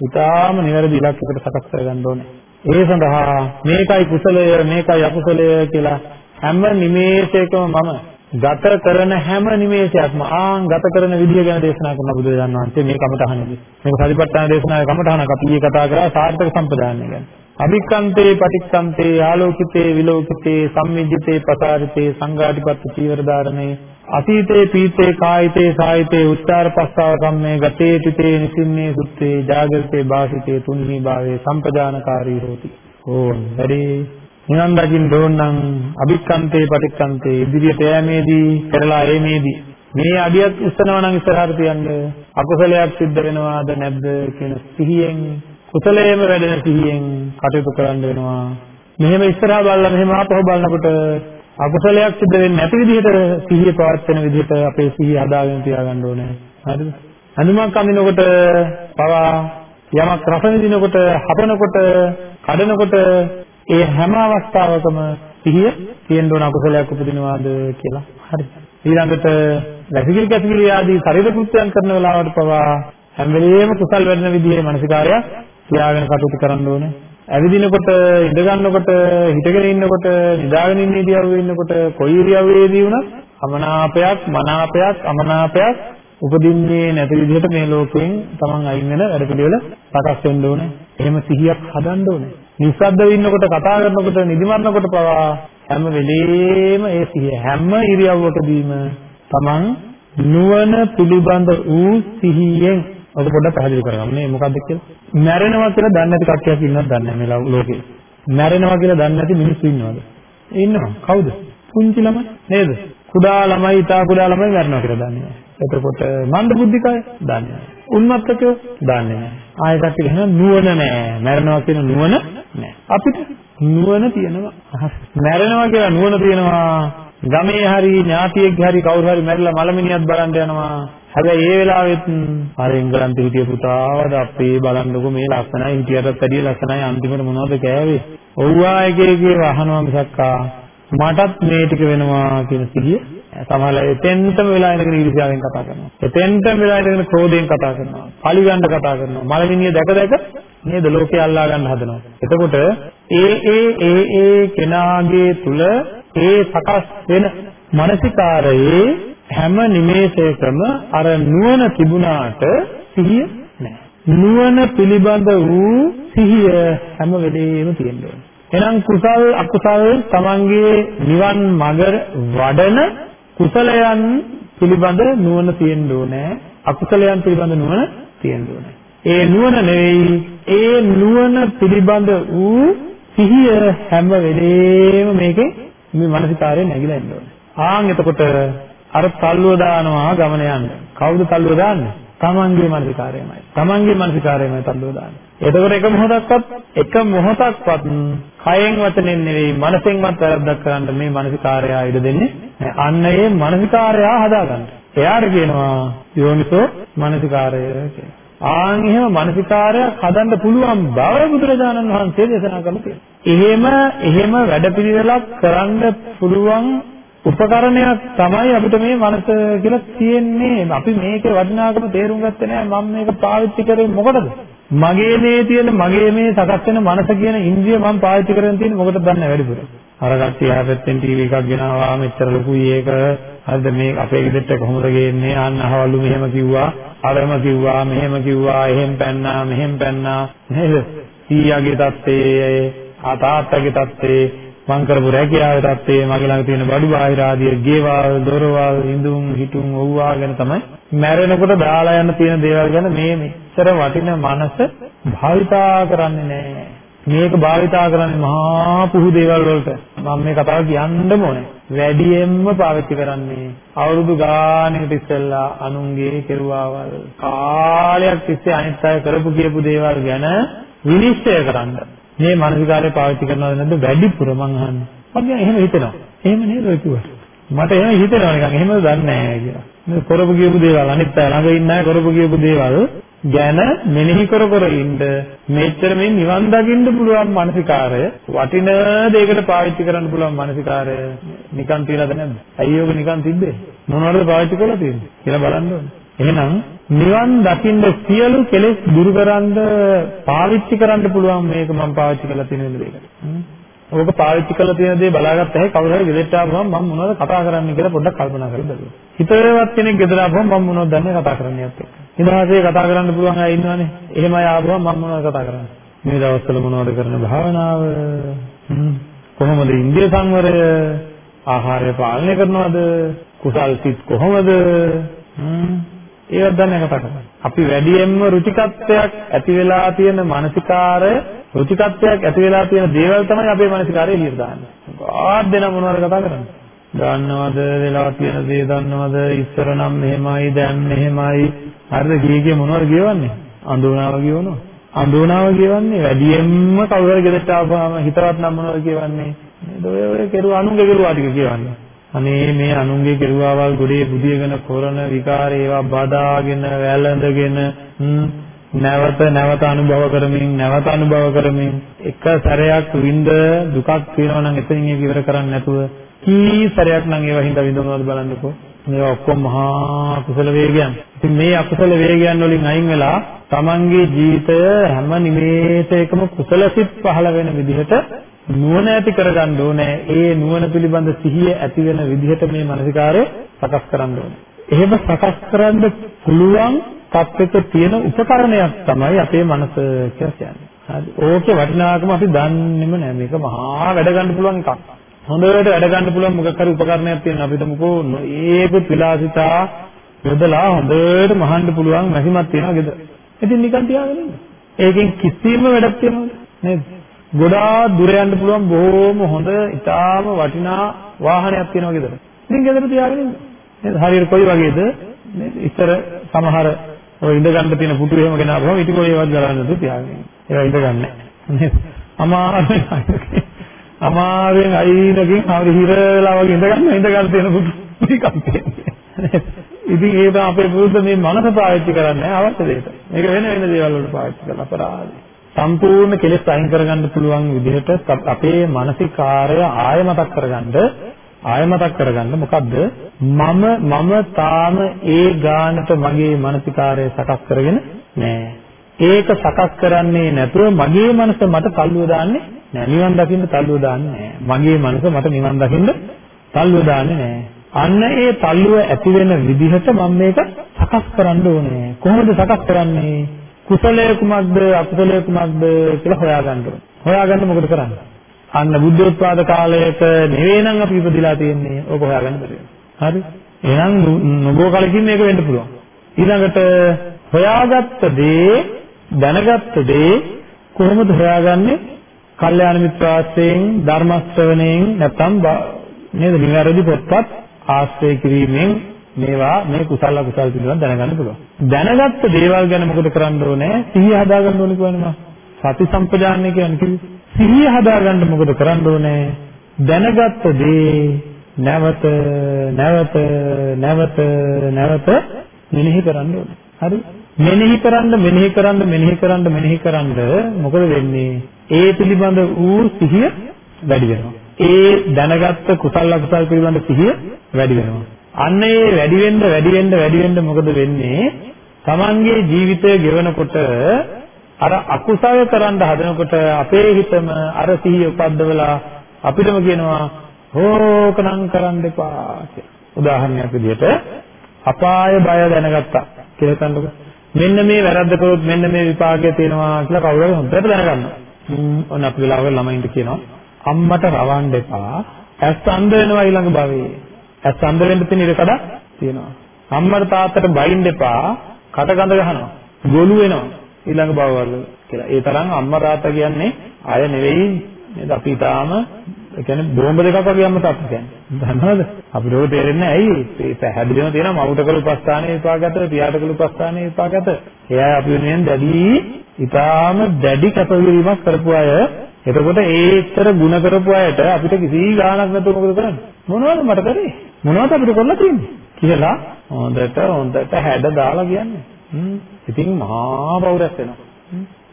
ඊටාම නිවැරදි ඉලක්කයකට සකස් කරගන්න ඕනේ. ඒ සඳහා මේකයි කුසලය මේකයි අකුසලය කියලා හැම නිමේෂයකම මම ගත කරන හැම නිමේෂයක්ම ආන් ගත කරන විදිය ගැන දේශනා කරන බුදුරජාණන් වහන්සේ මේ කමඨහනදී. මේක සතිපට්ඨාන දේශනාවේ කමඨහනක් අපි ඊයේ කතා කරා සාර්ථක සම්පදායය ගැන. අභික්කන්තේ පටික්කන්තේ ආලෝකිතේ විලෝකිතේ සම්මිජ්ජිතේ පසාරිතේ සංඝාටිපත්ති චීවරධාරණේ අතීතේ පීතේ කායිතේ සායිතේ උච්චාර පස්සාව කම්මේ ගතේ තිතේ නිසින්නේ සුත්තේ ජාගරිතේ වාසිතේ තුන්හි භාවේ සම්පජානකාරී හෝති. ඕන් වැඩි. නිවන් දකින්න ඕන නම් අභික්කන්තේ පටික්කන්තේ ඉදිරියට යෑමේදී පෙරලා යෑමේදී. මේ අඩියක් ඉස්සනවා නම් ඉස්සරහට තියන්න අකුසලයක් සිද්ධ වෙනවාද නැද්ද කියන සිහියෙන් කුසලයේම වැඩෙන සිහියෙන් කටයුතු කරන්න වෙනවා මෙහෙම ඉස්සරහා බලලා මෙහෙම ආපහු බලනකොට අකුසලයක් සිද්ධ වෙන්නේ නැති විදිහට සිහිය පවත්වන විදිහට අපේ සිහිය හදාගෙන තියාගන්න ඕනේ. හරිද? අඳුමක් අඳිනකොට පවා යමක් රස විඳිනකොට, හපනකොට, කඩනකොට ඒ හැම අවස්ථාවකම සිහිය තියෙන්න ඕන අකුසලයක් උපදිනවාද කියලා. හරි. ඊළඟට වැසිකිලි කැසිකිලි ආදී ශරීර කෘත්‍යයන් කරන වෙලාවට පවා හැම වෙලෙම කුසල් වැඩෙන විදිහේ මානසිකාරය තියාගෙන කටයුතු කරන්න ඕනේ. ඇවිදිනකොට ඉඳ ගන්නකොට හිටගෙන ඉන්නකොට නිදාගෙන ඉන්න ඉරියව්වේ ඉන්නකොට කොයි ඉරියව්වේදී වුණත් අමනාපයක් මනාපයක් අමනාපයක් උපදින්නේ නැති විදිහට මේ ලෝකයෙන් තමන් අයින් වෙන වැඩ පිළිවෙල සකස් වෙන්න ඕනේ. එහෙම සිහියක් හදන්න ඕනේ. නිස්සද්දව ඉන්නකොට කතා කරනකොට නිදිමරනකොට පවා හැම වෙලේම ඒ සිහිය හැම ඉරියව්වකදීම තමන් නුවණ පිළිබඳ වූ සිහියෙන් ඔක පොඩ්ඩක් පැහැදිලි කරගන්න. මේ මොකද්ද කියලා? මැරෙනවා කියලා දන්නේ නැති කට්ටියක් ඉන්නවද දන්නේ නැහැ මේ ලෝකේ. මැරෙනවා කියලා දන්නේ නැති මිනිස්සු ඉන්නවද? ඉන්නවා. කවුද? පුංචි ළමයි නේද? කුඩා ළමයි, ඉතා කුඩා ළමයි මැරෙනවා කියලා දන්නේ නැහැ. එතකොට මන්ද බුද්ධිකය දන්නේ නැහැ. උන්මත්තකයෝ දන්නේ නැහැ. ආයෙ කට්ටිය කියනවා නුවණ නැහැ. මැරෙනවා කියන නුවණ නැහැ. අපිට නුවණ තියෙනවා. මැරෙනවා කියලා නුවණ තියෙනවා. ගමේ හරි ඥාතියෙක් හරි කවුරු හරි මැරිලා මලමිනියක් බලන්න යනවා. හැබැයි ඒ වෙලාවෙත් අර එංගලන්තේ හිටිය පුතාවද අපේ බලන්නකො මේ ලස්සනයි හිටියටත් වැඩිය ලස්සනයි අන්තිමට මොනවද කෑවේ? ඔව්වා එක එක අහනවා මිසක්කා මටත් මේ ටික වෙනවා කියන සිහිය සමහරවිට එතෙන්ටම වෙලා ඉඳගෙන ඊර්ෂ්‍යාවෙන් කතා කරනවා. එතෙන්ටම වෙලා ඉඳගෙන ක්‍රෝධයෙන් කතා කරනවා. පරිගණ්ඩ කතා කරනවා. මලමිනිය දැක දැක නේද ලෝකේ අල්ලා ගන්න හදනවා. එතකොට ඒ ඒ ඒ ඒ කෙනාගේ තුල ඒ සකස් වෙන මානසිකාරයේ හැම නිමේෂයකම අර නුවණ තිබුණාට සිහිය නැහැ. නුවණ පිළිබඳ වූ සිහිය හැම වෙලේම තියෙන්න ඕනේ. එහෙනම් කුසල් අකුසල් තමන්ගේ නිවන් මඟ වඩන කුසලයන් පිළිබඳ නුවණ තියෙන්න ඕනේ. අකුසලයන් පිළිබඳ නුවණ තියෙන්න ඕනේ. ඒ නුවණ නෙවෙයි ඒ නුවණ පිළිබඳ වූ සිහිය හැම වෙලේම මේකේ මේ මානසිකාරය නැగిලා ඉන්න ඕනේ. ආන් එතකොට අර තල්ලුව දානවා ගමන යන්න. කවුද තල්ලුව දාන්නේ? තමන්ගේ මානසිකාරයමයි. තමන්ගේ මානසිකාරයමයි තල්ලුව දාන්නේ. එතකොට එක මොහොතක්වත් එක මොහොතක්වත් කයෙන් වචනෙන් නෙවෙයි මනසෙන්වත් වැරද්දක් කරන්න මේ මානසිකාරය ඉඩ දෙන්නේ නැහැ. අන්න ඒ මානසිකාරය හදාගන්න. එයාට කියනවා යෝනිසෝ මානසිකාරය කියලා. ආන් එහෙම මානසිකාරයක් හදන්න පුළුවන් බව බුදුරජාණන් වහන්සේ දේශනා කළා තියෙනවා. එහෙම එහෙම වැඩපිළිවෙලක් කරන්න පුළුවන් උපකරණයක් තමයි අපිට මේ මනස කියලා තියෙන්නේ. අපි මේකේ වටිනාකම තේරුම් ගත්තේ නැහැ. මම මේක පාවිච්චි කරේ මොකටද? මගේ මේ තියෙන මගේ මේ සකස් වෙන මනස කියන ඉන්ද්‍රිය මම පාවිච්චි කරගෙන තියෙන්නේ මොකටද දන්නේ වැඩිපුර. අර කට්ටිය හැපෙත්තෙන් ටීවී එකක් ගෙනාවා මෙච්චර ලොකුයි ඒක. හරිද මේ අපේ ගෙදරට කොහොමද ගේන්නේ? අන්න අහවලු මෙහෙම කිව්වා. අරම කිව්වා මෙහෙම කිව්වා එහෙම පැන්නා මෙහෙම පැන්නා නේද? සීයාගේ තත්ත්වේ ආතාත්තගේ තත්ත්වේ මං කරපු රැකියාවේ තත්ත්වයේ මගේ ළඟ තියෙන බඩු බාහිර ආදී ගේවල් දොරවල් ඉඳුම් හිටුම් ඕවා ගැන තමයි මැරෙනකොට දාලා යන්න තියෙන දේවල් ගැන මේ මෙච්චර වටින මනස භාවිතා කරන්නේ නැහැ. මේක භාවිතා කරන්නේ මහා පුහු දේවල් වලට. මම මේ කතාව කියන්නම ඕනේ. වැඩියෙන්ම පාවිච්චි කරන්නේ අවුරුදු ගානකට ඉස්සෙල්ලා අනුන්ගේ කෙරුවාවල් කාලයක් තිස්සේ අනිත් අය කරපු කියපු දේවල් ගැන විනිශ්චය කරන්න. මේ මානසිකාරය පාවිච්චි කරනවද නැද්ද වැඩිපුර මං අහන්නේ. මම කියන්නේ එහෙම හිතෙනවා. එහෙම නේද ඔය කිව්වා. මට එහෙම හිතෙනවා නිකන් එහෙමද දන්නේ නැහැ කියලා. මේ කරපු කියපු දේවල් අනිත් අය ළඟ ඉන්න අය කරපු කියපු දේවල් ගැන මෙනෙහි කර කර ඉන්න මෙච්චර මේ නිවන් දකින්න පුළුවන් මානසිකාරය වටින දෙයකට පාවිච්චි කරන්න පුළුවන් මානසිකාරය නිකන් තියලාද නැද්ද? ඇයි ඔබ නිකන් තිබ්බේ? මොනවද පාවිච්චි කරලා තියෙන්නේ කියලා බලන්න ඕනේ. එහෙනම් නිවන් දකින්න සියලු කෙලෙස් දුරු කරන්න පාවිච්චි කරන්න පුළුවන් මේක මම පාවිච්චි කරලා තියෙන දෙයකට. ඕක පාවිච්චි කරලා තියෙන දේ බලාගත්ත හැකි කවුරු හරි ගෙදරට ආවම මම මොනවද කතා කරන්නේ කියලා පොඩ්ඩක් කල්පනා කරලා බලන්න. හිතේවත් කෙනෙක් ගෙදර ආවම මම මොනවද දන්නේ කතා කරන්නේ නැත් එක්ක. ඊළඟට කතා කරන්න පුළුවන් අය ඉන්නවනේ. එහෙම අය ආවම මම මොනවද කතා කරන්නේ. මේ දවස්වල මොනවද කරන භාවනාව? කොහොමද ඉන්දිය සංවරය? ආහාරය පාලනය කරනවද? කුසල් සිත් කොහොමද? ඒවත් දැන් කතා කරන්නේ. අපි වැඩියෙන්ම රුචිකත්වයක් ඇති වෙලා තියෙන මානසිකාරය රුචිකත්වයක් ඇති වෙලා තියෙන දේවල් තමයි අපේ මානසිකාරය එළියට දාන්නේ. ආත් දෙන මොනවද කතා කරන්නේ? දන්නවද වෙලා තියෙන දේ දන්නවද ඉස්සර නම් මෙහෙමයි දැන් මෙහෙමයි හරිද ගියේ මොනවද කියවන්නේ? අඳුනාව කියවනවා. අඳුනාව කියවන්නේ වැඩියෙන්ම කවුරු හරි ගෙදරට ආවම හිතවත් නම් මොනවද කියවන්නේ? නේද ඔය ඔය කෙරුවා අනුන්ගේ කෙරුවා ටික කියවන්නේ. අනේ මේ අනුන්ගේ කෙරුවාවල් ගොඩේ බුදියගෙන කරන විකාර ඒවා බදාගෙන වැළඳගෙන නැවත නැවත අනුභව කරමින් නැවත අනුභව කරමින් එක සැරයක් විඳ දුකක් තියෙනවා නම් එතනින් ඒක ඉවර කරන්නේ නැතුව කී සැරයක් නම් ඒවා හින්දා විඳවනවද බලන්නකෝ මේවා ඔක්කොම මහා කුසල වේගයන්. ඉතින් මේ අකුසල වේගයන් වලින් අයින් වෙලා තමන්ගේ ජීවිතය හැම නිමේෂයකම කුසල සිත් පහළ වෙන විදිහට නුවණ ඇති කරගන්න ඕනේ. ඒ නුවණ පිළිබඳ සිහිය ඇති වෙන විදිහට මේ මානසිකාරය සකස් කරන්න ඕනේ. එහෙම සකස් කරන්න පුළුවන් තත්ත්වයක තියෙන උපකරණයක් තමයි අපේ මනස කියලා කියන්නේ. හරි. ඕකේ වටිනාකම අපි දන්නේම නැහැ. මේක මහා වැඩ ගන්න පුළුවන් එකක්. හොඳට වැඩ ගන්න පුළුවන් මොකක් හරි උපකරණයක් තියෙනවා. අපි හිතමුකෝ ඒක විලාසිතා යොදලා හොඳට මහන්න පුළුවන් මැසිමක් තියෙනවා ගෙදර. ඉතින් නිකන් තියාගෙන ඉන්න. ඒකෙන් කිසිම වැඩක් තියනවද? නේද? ගොඩාක් දුර යන්න පුළුවන් බොහොම හොඳ ඉතාම වටිනා වාහනයක් තියෙනවා ගෙදර. ඉතින් ගෙදර තියාගෙන ඉන්න. නේද? හරියට කොයි වගේද? නේද? ඉතර සමහර ඔය ඉඳ ගන්න තියෙන පුටු එහෙම ගෙනාවම ඉතින් කොයි ඒවත් ගලන්න නැතුව තියාගෙන ඉන්න. ඒවා ඉඳ ගන්න. නේද? අමාරුයි. අමාරුවෙන් අයිනකින් හරි හිර වෙලා වගේ ඉඳ ගන්න ඉඳ ගන්න තියෙන පුටු ටිකක් තියෙනවා. ඉතින් ඒක අපේ පුරුද්ද මේ මනස පාවිච්චි කරන්නේ අවශ්‍ය දෙයට. මේක වෙන වෙන දේවල් වලට පාවිච්චි කරලා අපරාධයි. සම්පූර්ණ කෙලෙස් අයින් කරගන්න පුළුවන් විදිහට අපේ මානසිකාරය ආය මතක් කරගන්න ආය මතක් කරගන්න. මොකද්ද? මම මම තාම ඒ ගානට මගේ මානසිකාරය සකස් කරගෙන නෑ. ඒක සකස් කරන්නේ නැතුව මගේ මනස මට තල්ලුව දාන්නේ නෑ. නිවන් දකින්න තල්ලුව දාන්නේ නෑ. මගේ මනස මට නිවන් දකින්න තල්ලුව දාන්නේ නෑ. අන්න ඒ තල්ලුව ඇති වෙන විදිහට මම මේක සකස් කරන්න ඕනේ. කොහොමද සකස් කරන්නේ? කුසලය කුමක්ද අකුසලය කුමක්ද කියලා හොයාගන්න ඕනේ. හොයාගන්න මොකද කරන්නේ? අන්න බුද්ධෝත්පාද කාලයක නෙවෙයිනම් අපි ඉපදිලා තියෙන්නේ. ඕක හොයාගන්න බැරි හරි? එහෙනම් නොබෝ කලකින් මේක වෙන්න පුළුවන්. ඊළඟට හොයාගත්ත දේ දැනගත්ත දේ කොහොමද හොයාගන්නේ? කල්යාණ මිත්‍රාශ්‍රයෙන් ධර්ම ශ්‍රවණයෙන් නැත්නම් නේද නිවැරදි පොත්පත් ආශ්‍රය කිරීමෙන් මේවා මේ කුසල අකුසල පිළිබඳව දැනගන්න පුළුවන්. දැනගත්ත දේවල් ගැන මොකද කරන්න ඕනේ? සිහිය හදාගන්න ඕනේ කියනවා. සති සම්පජානනය කියන්නේ කිව්වේ. සිහිය හදාගන්න මොකද කරන්න ඕනේ? දැනගත්ත දේ නැවත නැවත නැවත නැවත මෙනෙහි කරන්න ඕනේ. හරි? මෙනෙහි කරන්න මෙනෙහි කරන්න මෙනෙහි කරන්න මෙනෙහි කරන්න මොකද වෙන්නේ? ඒ පිළිබඳ ඌ සිහිය වැඩි වෙනවා. ඒ දැනගත්ත කුසල අකුසල පිළිබඳ සිහිය වැඩි වෙනවා. අන්න ඒ වැඩි වෙන්න වැඩි වෙන්න වැඩි වෙන්න මොකද වෙන්නේ? Tamanගේ ජීවිතය ගෙවනකොට අර අකුසල කරන්න හදනකොට අපේ හිතම අර සිහිය උපද්දවලා අපිටම කියනවා හෝකනම් කරන්න එපා කියලා. උදාහරණයක් විදිහට අපාය බය දැනගත්තා කියලා හිතන්නකො. මෙන්න මේ වැරද්ද කරොත් මෙන්න මේ විපාකය තියෙනවා කියලා කවුරු හරි හොඳට දැනගන්නවා. ඔන්න අපි වෙලාවක ළමයින්ට කියනවා අම්මට රවන්න එපා. ඇස් අන්ධ වෙනවා ඊළඟ භවයේ. ඇස් අන්ධ වෙන්න තියෙන ඉඩ කඩක් තියෙනවා. අම්මට තාත්තට බයින්න එපා. කට ගඳ ගහනවා. ගොළු වෙනවා. ඊළඟ භවවල කියලා. ඒ තරම් අම්මා තාත්තා කියන්නේ අය නෙවෙයි නේද? අපි තාම ඒ කියන්නේ බෝම්බ දෙකක් වගේ අම්මා තාත්තා කියන්නේ. දන්නවද? අපිට ඒක තේරෙන්නේ ඇයි? ඒ පැහැදිලිවම තියෙනවා මවුට කළ උපස්ථානයේ විපාකගත, පියාට කළ උපස්ථානයේ විපාකගත. එයා අපි වෙනුවෙන් දැඩි, ඊටාම දැඩි කැපවීමක් කරපු අය එතකොට ඒ එච්චර ಗುಣ කරපු අයට අපිට කිසි ගාණක් නැතුව මොකද කරන්නේ? මොනවද මට කරේ? මොනවද අපිට කරලා තියෙන්නේ? කියලා හොඳට හොඳට හැඩ දාලා කියන්නේ. හ්ම්. ඉතින් මහා පෞරස් වෙනවා.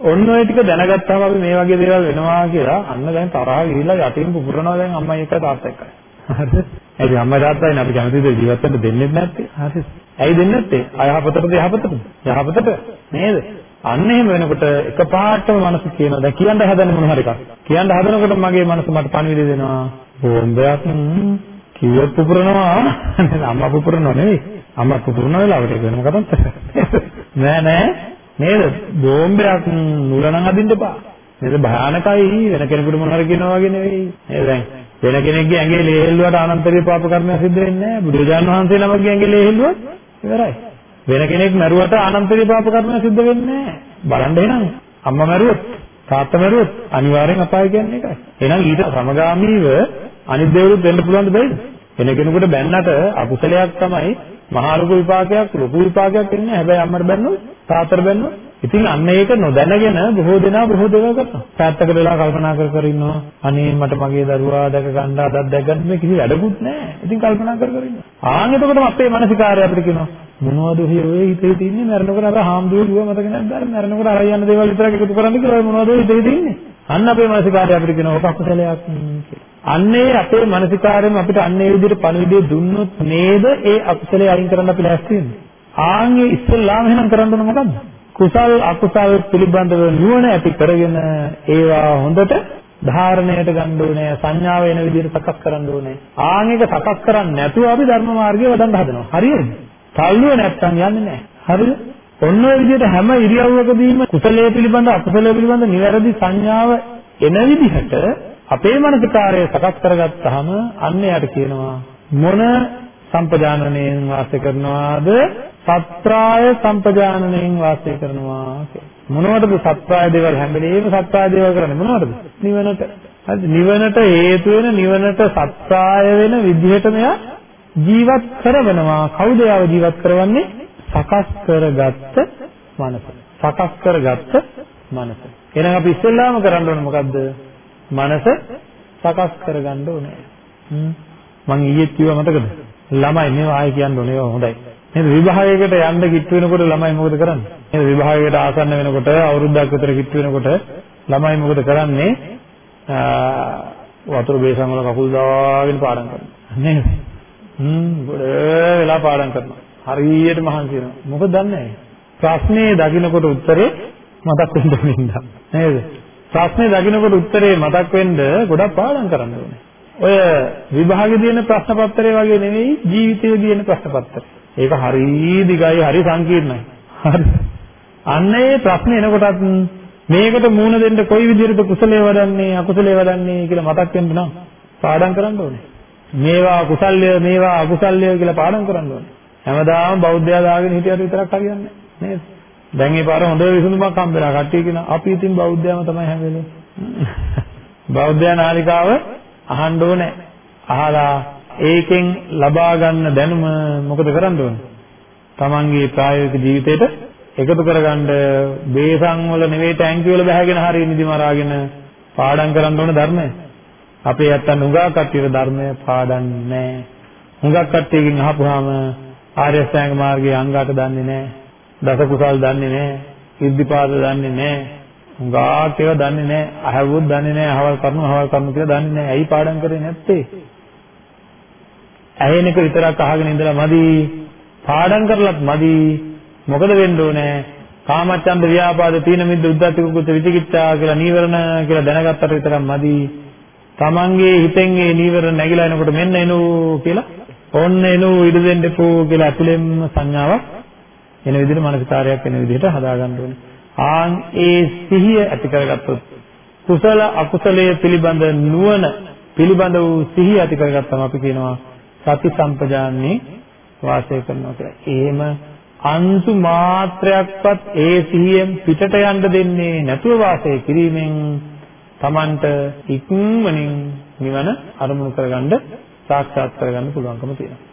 ඔන්න ඔය ටික දැනගත්තාම අපි මේ වගේ දේවල් වෙනවා කියලා අන්න දැන් තරහා ගිහිල්ලා යටින් පුපුරනවා දැන් අම්මයි එක්ක තාත්තා එක්කයි. හරිද? ඇයි අම්මා තාත්තයි අපි කැමතිද ජීවත් වෙන්න දෙන්නේ නැත්තේ? හරිද? ඇයි දෙන්නේ නැත්තේ? අයහපතටද යහපතටද? යහපතට නේද? අන්න එහෙම වෙනකොට එකපාරටම මනස කියනවා දැන් කියන්න හදන මොන හරි එකක්. කියන්න හදනකොට මගේ මනස මට පණිවිඩ දෙනවා. බෝම්බයක් කිව්වොත් පුපුරනවා. අම්මා පුපුරනවා නෙවෙයි. අම්මා පුපුරන වෙලාවට ඒක වෙනම කතාවක්. නෑ නෑ නේද? බෝම්බයක් නුරණන් අදින්න එපා. නේද භයානකයි වෙන කෙනෙකුට මොන හරි කියනවා වගේ නෙවෙයි. නේද දැන් වෙන කෙනෙක්ගේ ඇඟේ ලේ හෙල්ලුවට ආනන්තරීය පාප කර්මයක් සිද්ධ වෙන්නේ නැහැ. බුදුරජාණන් වහන්සේ නමගේ ඇඟේ ලේ හෙල්ලුවොත් ඉවරයි. වෙන කෙනෙක් මැරුවට ආනන්තරීය පාප කර්මයක් සිද්ධ වෙන්නේ නැහැ. බලන්න එහෙනම් අම්මා මැරුවොත් තාත්තා මැරුවොත් අනිවාර්යෙන් අපාය කියන්නේ ඒකයි. එහෙනම් ඊට සමගාමීව අනිත් දේවලුත් වෙන්න පුළුවන් දෙයිද? වෙන කෙනෙකුට බැන්නට අකුසලයක් තමයි මහා ලොකු විපාකයක් ලොකු විපාකයක් එන්නේ. හැබැයි අම්මට බැන්නොත් තාත්තට බැන්නොත් ඉතින් අන්න ඒක නොදැනගෙන බොහෝ දෙනා බොහෝ දේවල් කරනවා. පැත්තකට වෙලා කල්පනා කර කර ඉන්නවා. අනේ මට මගේ දරුවා දැක ගන්න අදක් දැක ගන්න මේ කිසි වැඩකුත් නැහැ. ඉතින් කල්පනා කර කර ඉන්නවා. ආන් එතකොටම අපේ මානසිකාරය අපිට කියනවා මොනවද ඔය හිතේ තින්නේ මරනකොට අර හාමුදුරුවෝ කිව්ව මතක නැද්ද අර මරනකොට අර යන්න දේවල් විතරක් එකතු කරන්න කියලා මොනවද ඔය හිතේ තින්නේ. අන්න අපේ මානසිකාරය අපිට කියනවා ඔක අකුසලයක් අන්නේ අපේ මානසිකාරයෙන් අපිට අන්නේ විදිහට පණිවිඩය දුන්නොත් නේද ඒ අකුසලයේ අයින් කරන්න අපි ලෑස්ති වෙන්නේ. ආන්ගේ ඉස්සෙල්ලාම එහෙනම් කරන්න ඕන මොකද්ද? කුසල් අකුසල් පිළිබඳව නුවණ ඇති කරගෙන ඒවා හොඳට ධාරණයට ගන්න ඕනේ සංඥාව වෙන විදිහට සකස් කරන්න ඕනේ. ආන් එක සකස් කරන්නේ නැතුව අපි ධර්ම මාර්ගය වඩන්න හදනවා. හරියද? තල්ලුව නැත්තම් යන්නේ නැහැ. හරිද? ඔන්න ඔය විදිහට හැම ඉරියව්වකදීම කුසලයේ පිළිබඳ අකුසලයේ පිළිබඳ නිවැරදි සංඥාව එන විදිහට අපේ මනසකාරය සකස් කරගත්තාම අන්න යාට කියනවා මොන සම්පජානනයෙන් වාසය කරනවාද? සත්‍රාය සම්පජානනයෙන් වාසය කරනවා මොනවටද සත්‍රාය දේවල් හැම වෙලේම සත්‍රාය දේවල් කරන්නේ? මොනවටද? නිවනට. හරි නිවනට හේතු වෙන නිවනට සත්‍රාය වෙන විදිහට මෙයා ජීවත් කරවනවා. කවුද යාව ජීවත් කරවන්නේ? සකස් කරගත්ත මනස. සකස් කරගත්ත මනස. එහෙනම් අපි ඉස්සෙල්ලාම කරන්න ඕනේ මොකද්ද? මනස සකස් කරගන්න ඕනේ මම ඊයේ කිව්වා මතකද ළමයි මේවා ආයෙ කියන්න ඕනේ ඒවා හොඳයි. නේද විභාගයකට යන්න කිට්ටු වෙනකොට ළමයි මොකද කරන්නේ? නේද විභාගයකට ආසන්න වෙනකොට අවුරුද්දක් විතර කිට්ටු වෙනකොට ළමයි මොකද කරන්නේ? වතුර බේසන් වල කකුල් දාගෙන පාඩම් කරනවා. නේද? හ්ම් ගොඩ වෙලා පාඩම් කරනවා. හරියට මහන්සි වෙනවා. මොකද දන්නේ ප්‍රශ්නේ දකින්නකොට උත්තරේ මතක් වෙන්න ඕනේ නේද? ප්‍රශ්නේ දකින්නකොට උත්තරේ මතක් වෙන්න ගොඩක් පාඩම් කරන්න ඕනේ. ඔය විභාගෙදී දෙන ප්‍රශ්න පත්‍රය වගේ නෙවෙයි ජීවිතයේදී දෙන ප්‍රශ්න පත්‍රය. ඒක හරි දිගයි හරි සංකීර්ණයි. හරි. අන්න ඒ ප්‍රශ්නේ එනකොටත් මේකට මූණ දෙන්න කොයි විදිහටද කුසලයේ වඩන්නේ අකුසලයේ වඩන්නේ කියලා මතක් වෙන්න නම් පාඩම් කරන්න ඕනේ. මේවා කුසල්ය මේවා අකුසල්ය කියලා පාඩම් කරන්න ඕනේ. හැමදාම බෞද්ධයා දාගෙන හිටියට විතරක් හරියන්නේ නේද? දැන් මේ පාර හොඳ විසඳුමක් හම්බෙලා කට්ටිය කියන අපි ඉතින් බෞද්ධයම තමයි හැම වෙලේම. බෞද්ධයා නාලිකාව අහන්න ඕනේ. අහලා ඒකෙන් ලබා ගන්න දැනුම මොකද කරන්න ඕනේ? තමන්ගේ ප්‍රායෝගික ජීවිතේට එකතු කරගන්න බේසන් වල නෙවෙයි ටැංකිය වල බහගෙන හරිය නිදි මරාගෙන පාඩම් කරන්න ඕන ධර්මය. අපේ ඇත්තන් උඟා කට්ටියට ධර්මය පාඩම් නැහැ. හුඟක් කට්ටියකින් අහපුවාම ආර්ය අෂ්ටාංග මාර්ගයේ අංගාට දන්නේ නැහැ. දස කුසල් දන්නේ නැහැ. ඉද්ධිපාද දන්නේ නැහැ. හුඟාක් ඒවා දන්නේ නැහැ. අහවුත් දන්නේ නැහැ. අහවල් කරුණු අහවල් කරුණු කියලා දන්නේ නැහැ. ඇයි පාඩම් කරේ නැත්තේ? ඇහෙන එක විතරක් අහගෙන ඉඳලා මදි. පාඩම් කරලත් මදි. මොකද වෙන්න ඕනේ? කාමච්ඡන්ද ව්‍යාපාද තීන මිද්ද උද්ධච්ච කුච්ච විචිකිච්ඡා කියලා නීවරණ කියලා දැනගත්තට විතරක් මදි. තමන්ගේ හිතෙන් ඒ නීවරණ නැగిලා එනකොට මෙන්න එනෝ කියලා ඔන්න එනෝ ඉඩ දෙන්න එපෝ කියලා ඇතුළෙන්ම සංඥාවක් එන විදිහට මානසිකාරයක් එන විදිහට හදාගන්න ඕනේ. ආන් ඒ සිහිය ඇති කරගත්තොත් කුසල අකුසලයේ පිළිබඳ නුවණ පිළිබඳ වූ සිහිය ඇති කරගත්තම අපි කියනවා සති සම්පජාන්නේ වාසය කරනවා කියලා. එහෙම අංශු මාත්‍රයක්වත් ඒ සිහියෙන් පිටට යන්න දෙන්නේ නැතුව වාසය කිරීමෙන් Tamanට ඉක්මනින් නිවන අරමුණු කරගන්න සාක්ෂාත් කරගන්න පුළුවන්කම තියෙනවා.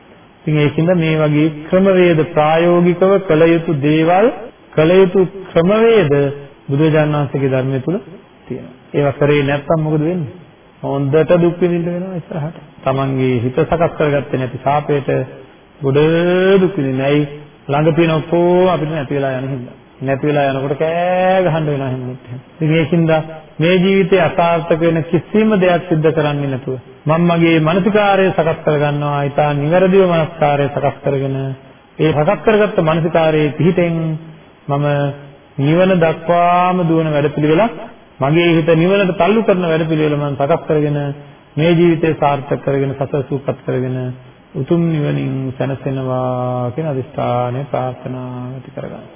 ඉතින් ඒකින්ද මේ වගේ ක්‍රමවේද ප්‍රායෝගිකව කළ යුතු දේවල් කළ යුතු ක්‍රමවේද බුදුරජාණන් වහන්සේගේ ධර්මය තුල තියෙනවා. ඒවා කරේ නැත්නම් මොකද වෙන්නේ? හොඳට දුක් විඳින්න වෙනවා ඉස්සරහට. Tamange හිත සකස් කරගත්තේ නැති සාපේට ගොඩ දුක් විඳින්නේ. ඇයි? ළඟ තියෙන ඔක්කොම අපිට නැති වෙලා යන හින්දා. නැති වෙලා යනකොට කෑ ගහන්න වෙනවා හැමෝටම. ඉතින් ඒකින්ද මේ ජීවිතේ අසාර්ථක වෙන කිසිම දෙයක් සිද්ධ කරන්නේ නැතුව මම මගේ මානසිකාරය සකස් කරගන්නවා. ඊට නිවැරදිව මානසිකාරය සකස් කරගෙන ඒ සකස් කරගත්ත මානසිකාරයේ පිහිටෙන් මම නිවන දක්වාම දුවන වැඩපිළිවෙලක් මගේ හිත නිවනට තල්ලු කරන වැඩපිළිවෙල මම සකස් කරගෙන මේ ජීවිතය සාර්ථක කරගෙන සසර සූපත් කරගෙන උතුම් නිවනින් සැනසෙනවා කියන අදිස්ථානය ප්‍රාර්ථනා ඇති කරගන්න.